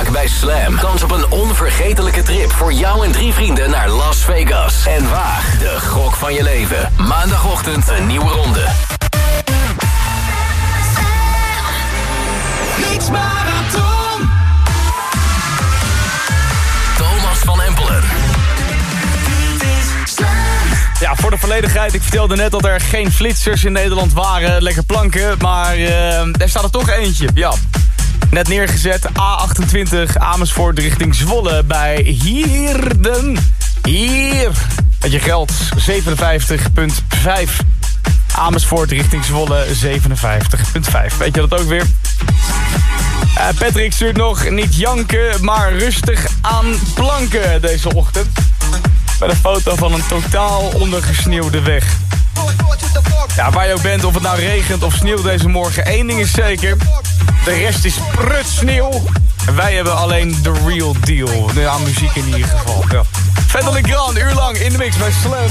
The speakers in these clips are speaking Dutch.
Maak bij Slam kans op een onvergetelijke trip voor jou en drie vrienden naar Las Vegas. En waag de gok van je leven. Maandagochtend een nieuwe ronde. Marathon. Thomas van Empelen. Ja, voor de volledigheid. Ik vertelde net dat er geen flitsers in Nederland waren. Lekker planken. Maar uh, er staat er toch eentje. Ja. Net neergezet. A28 Amersfoort richting Zwolle bij Hierden. Hier. Met je geld. 57,5. Amersfoort richting Zwolle 57,5. Weet je dat ook weer? Uh, Patrick stuurt nog niet janken, maar rustig aan planken deze ochtend. Met een foto van een totaal ondergesneeuwde weg. Ja, waar je ook bent, of het nou regent of sneeuwt deze morgen, één ding is zeker. De rest is prutsneeuw. En wij hebben alleen de real deal. Ja, muziek in ieder geval. Ja. Vettel en Gran, uur lang in de mix bij Slam.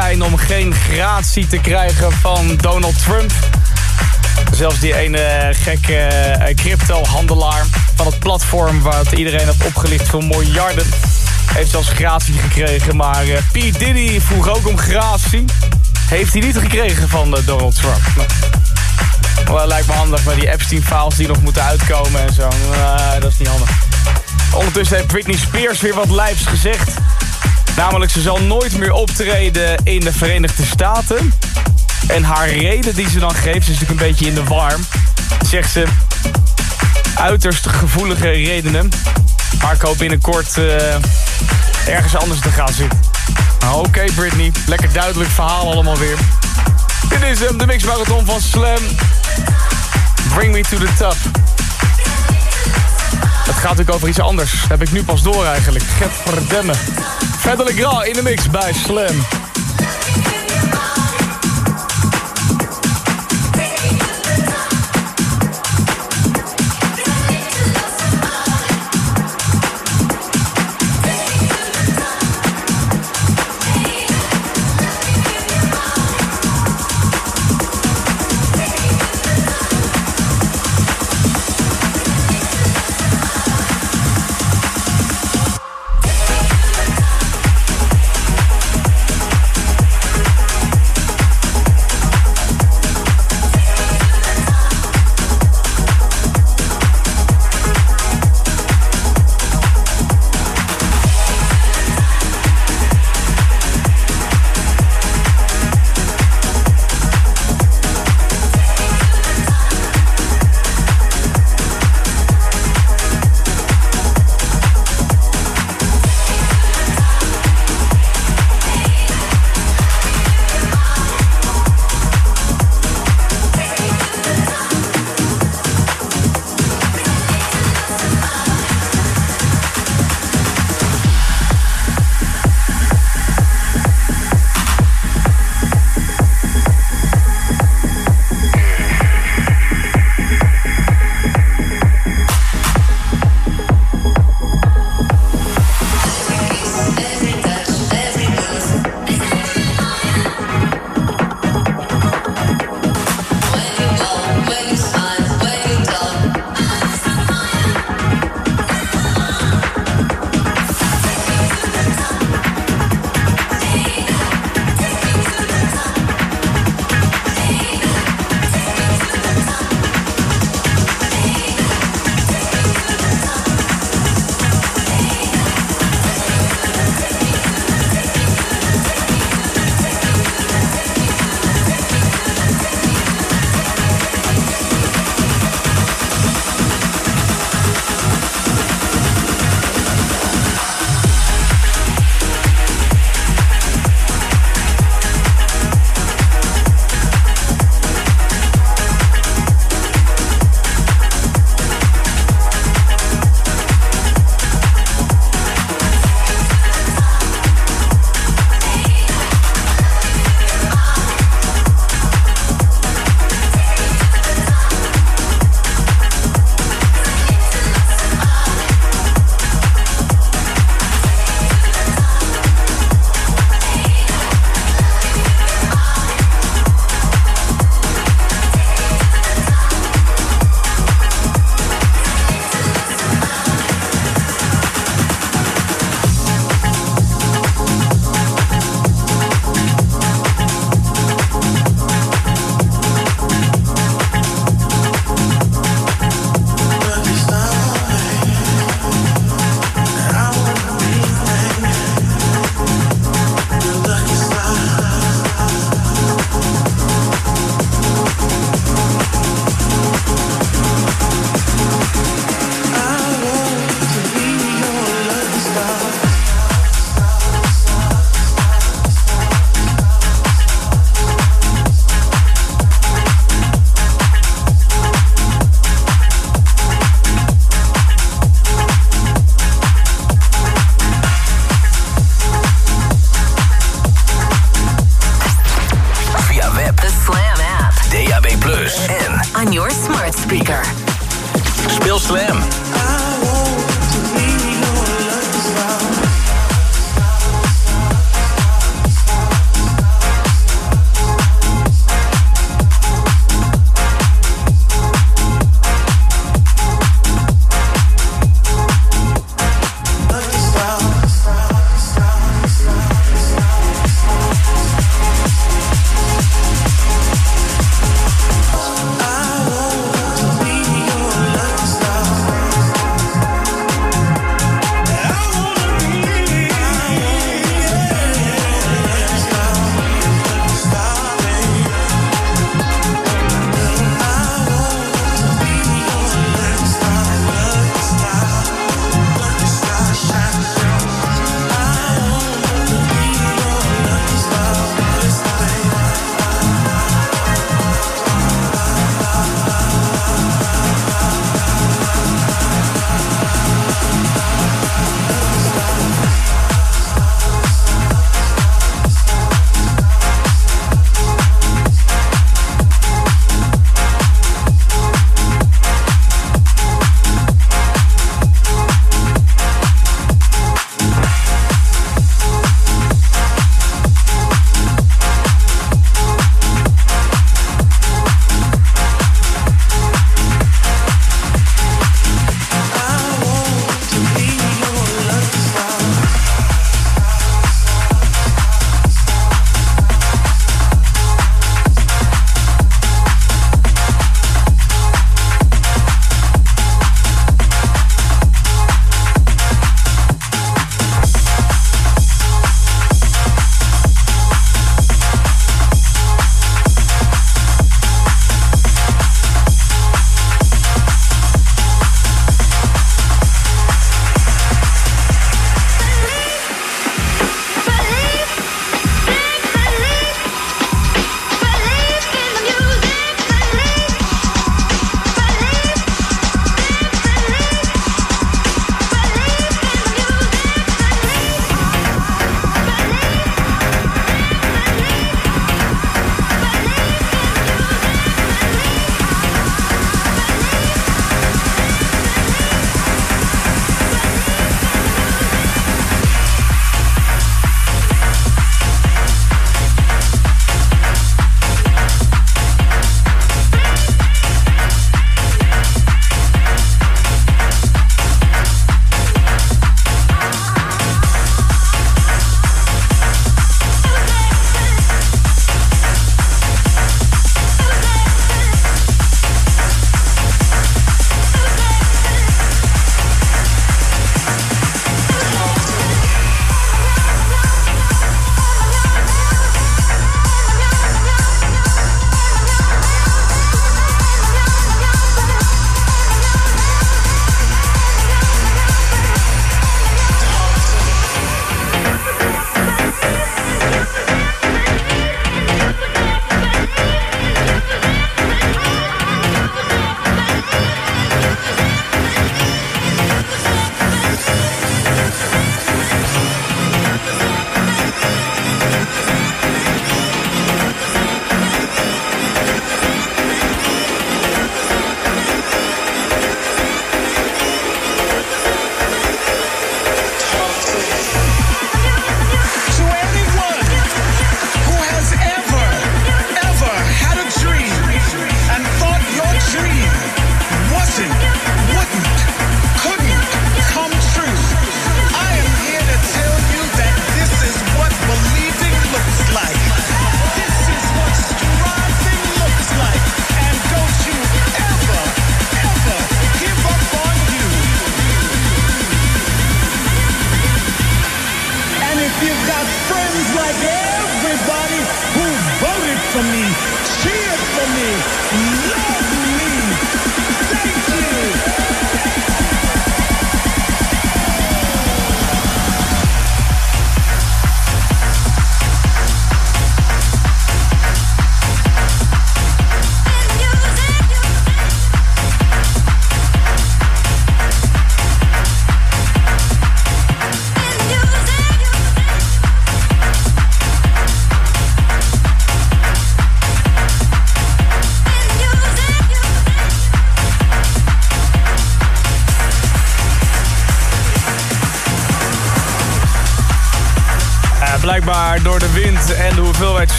Zijn om geen gratie te krijgen van Donald Trump. Zelfs die ene gekke eh, crypto-handelaar van het platform... wat iedereen heeft opgelicht voor miljarden... heeft zelfs gratie gekregen. Maar eh, P. Diddy vroeg ook om gratie. Heeft hij niet gekregen van eh, Donald Trump. Nou, wel, lijkt me handig met die Epstein-files die nog moeten uitkomen en zo. Nou, dat is niet handig. Ondertussen heeft Britney Spears weer wat lijfs gezegd. Namelijk, ze zal nooit meer optreden in de Verenigde Staten. En haar reden die ze dan geeft, is natuurlijk een beetje in de warm. Zegt ze, uiterst gevoelige redenen. Maar ik hoop binnenkort eh, ergens anders te gaan zitten. Nou, Oké Britney, lekker duidelijk verhaal allemaal weer. Dit is hem, de Mix Marathon van Slam. Bring me to the top. Het gaat natuurlijk over iets anders. Dat heb ik nu pas door eigenlijk. Getverdemme. Verder Legrand in de mix bij Slam.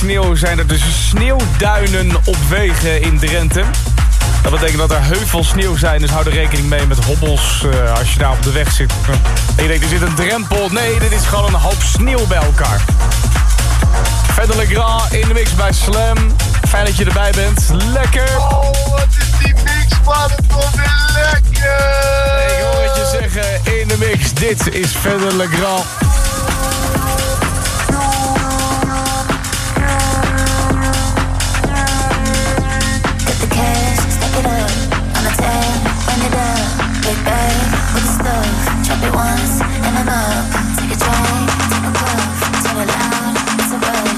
Sneeuw zijn er dus sneeuwduinen op wegen in Drenthe. Dat betekent dat er heuvels sneeuw zijn, dus hou er rekening mee met hobbels uh, als je daar op de weg zit. En je denkt, er zit een drempel. Nee, dit is gewoon een hoop sneeuw bij elkaar. Verder Legrand in de mix bij Slam. Fijn dat je erbij bent. Lekker! Oh, wat is die mix, man. Het komt weer lekker! Ik hoor het je zeggen in de mix. Dit is Verder Legrand.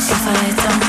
If I don't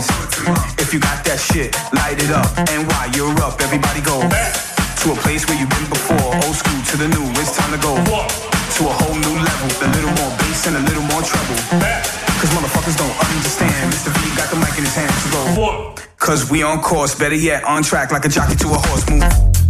If you got that shit, light it up. And why you're up, everybody go. To a place where you've been before, old school to the new, it's time to go. To a whole new level, a little more bass and a little more trouble. Cause motherfuckers don't understand. Mr. V got the mic in his hands to so go. Cause we on course, better yet, on track like a jockey to a horse move.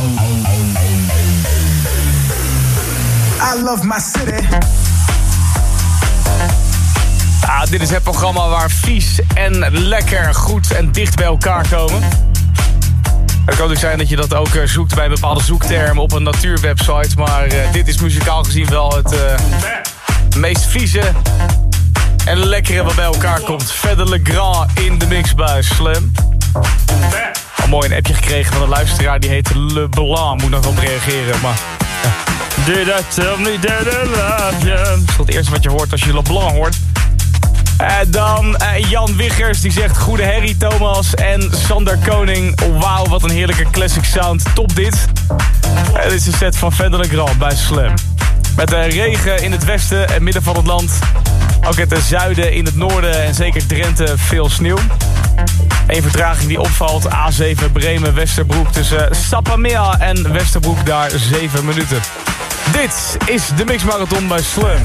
I love my city. Ah, dit is het programma waar vies en lekker, goed en dicht bij elkaar komen. Het kan ook zijn dat je dat ook eh, zoekt bij bepaalde zoektermen op een natuurwebsite. Maar eh, dit is muzikaal gezien wel het eh, meest vieze en lekkere wat bij elkaar komt. Verder Le Grand in de mix bij Slam. Al mooi een appje gekregen van een luisteraar die heet Le Blanc. Moet nog op reageren, maar... Did I tell me? Dat is het eerste wat je hoort als je Le Blanc hoort. En dan eh, Jan Wiggers, die zegt... Goede herrie Thomas en Sander Koning. Wauw, wat een heerlijke classic sound. Top dit. En dit is een set van Vendel Grand bij Slam. Met de regen in het westen en midden van het land. Ook het zuiden, in het noorden en zeker Drenthe veel sneeuw. Een vertraging die opvalt. A7 Bremen-Westerbroek tussen Sapamea en Westerbroek daar 7 minuten. Dit is de Mix Marathon bij Slam.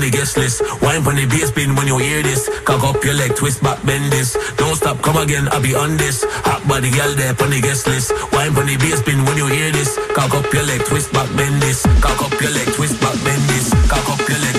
on the guest list. Wine on the bass bin when you hear this. Cock up your leg, twist back, bend this. Don't stop, come again, I'll be on this. Hot body girl there on the guest list. Wine on the bass bin when you hear this. Cock up your leg, twist back, bend this. Cock up your leg, twist back, bend this. Cock up your leg,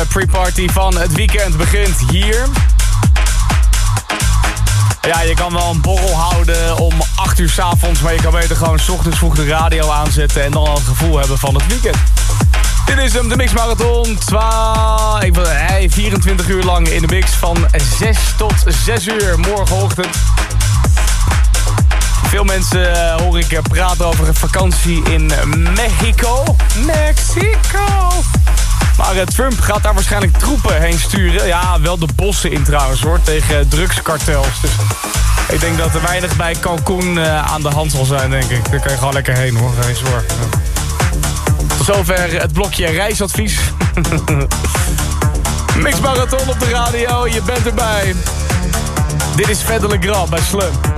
Beste pre-party van het weekend begint hier. Ja, je kan wel een borrel houden om 8 uur 's avonds, maar je kan beter gewoon 's ochtends vroeg de radio aanzetten en dan al het gevoel hebben van het weekend. Dit is hem, de Mix Marathon. Ik hey, 24 uur lang in de mix van 6 tot 6 uur morgenochtend. Veel mensen eh, hoor ik eh, praten over een vakantie in Mexico. Mexico! Maar eh, Trump gaat daar waarschijnlijk troepen heen sturen. Ja, wel de bossen in trouwens hoor, tegen drugskartels. Dus ik denk dat er weinig bij Cancun eh, aan de hand zal zijn, denk ik. Daar kan je gewoon lekker heen hoor, geen zorgen. Tot zover het blokje reisadvies. Mix Marathon op de radio, je bent erbij. Dit is Verder Grand bij Slum.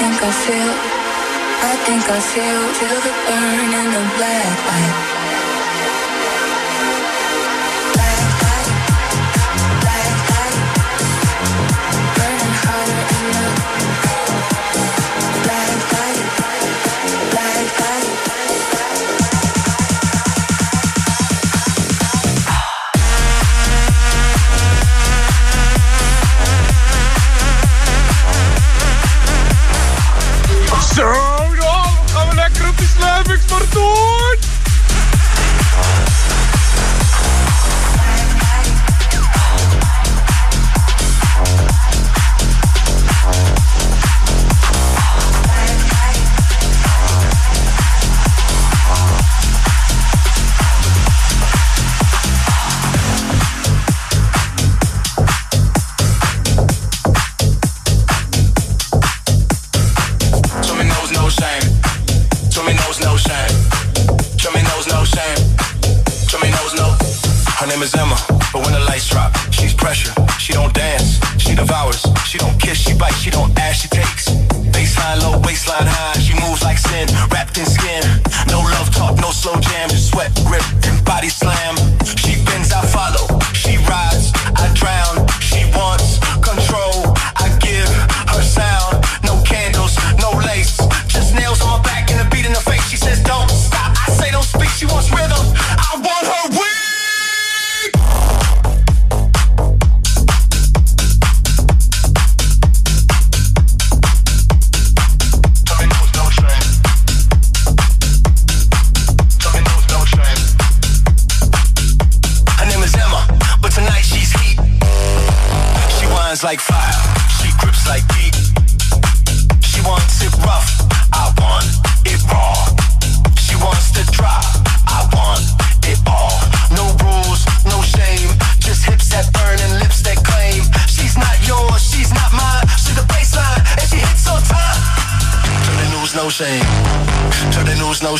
Think I feel, I think I feel, feel the burn in the black light.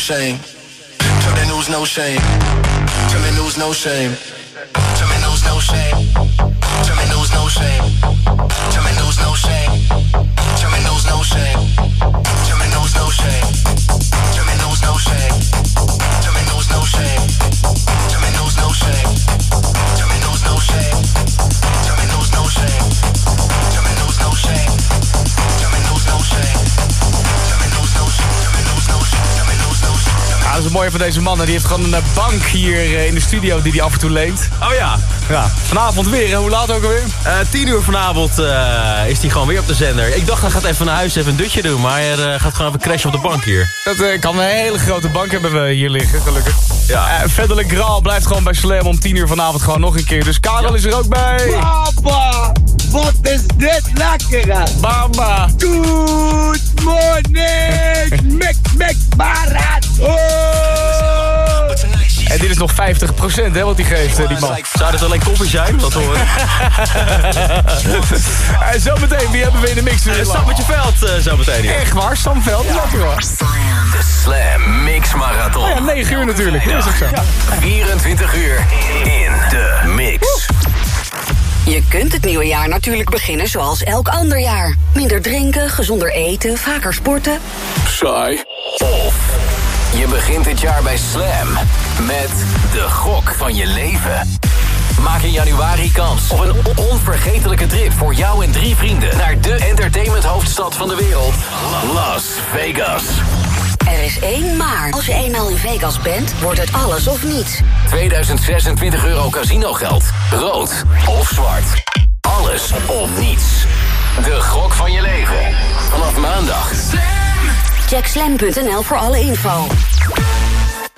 Shame. To the news, no shame. To the news, no shame. Van deze man. hè. Die heeft gewoon een eh, bank hier eh, in de studio die hij af en toe leent. Oh ja, Ja. Vanavond weer, hoe laat ook alweer? Eh 10 uur vanavond eh, is hij gewoon weer op de zender. Ik dacht hij gaat even naar huis even een dutje doen, maar hij eh, gaat gewoon even crashen op de bank hier. Dat eh, kan een hele grote bank hebben we hier liggen, gelukkig. Ja. Verder Graal blijft gewoon bij Slam om 10 uur vanavond gewoon nog een keer. Dus Karel is er ook bij. Papa, wat is dit lekker hè? Bamba. Good morning, Mik Mik Marathon. En dit is nog 50% hè, wat hij geeft, eh, die man. Zou dit alleen koffie zijn? Dat horen. En zometeen, wie hebben we in de mix? Uh, je veld eh, zo meteen hier. Echt waar, Sam Veld, lekker hoor. De Slam Mix Marathon. Ja, 9 uur natuurlijk, dat is ook zo. 24 uur in de mix. Je kunt het nieuwe jaar natuurlijk beginnen zoals elk ander jaar. Minder drinken, gezonder eten, vaker sporten. Saai. Of je begint het jaar bij Slam met de gok van je leven. Maak in januari kans op een onvergetelijke trip voor jou en drie vrienden... naar de entertainment hoofdstad van de wereld, Las Vegas. Er is één maar. Als je eenmaal in Vegas bent, wordt het alles of niets. 2026 euro casinogeld. Rood of zwart. Alles of niets. De gok van je leven. Vanaf maandag. Check slam.nl voor alle info.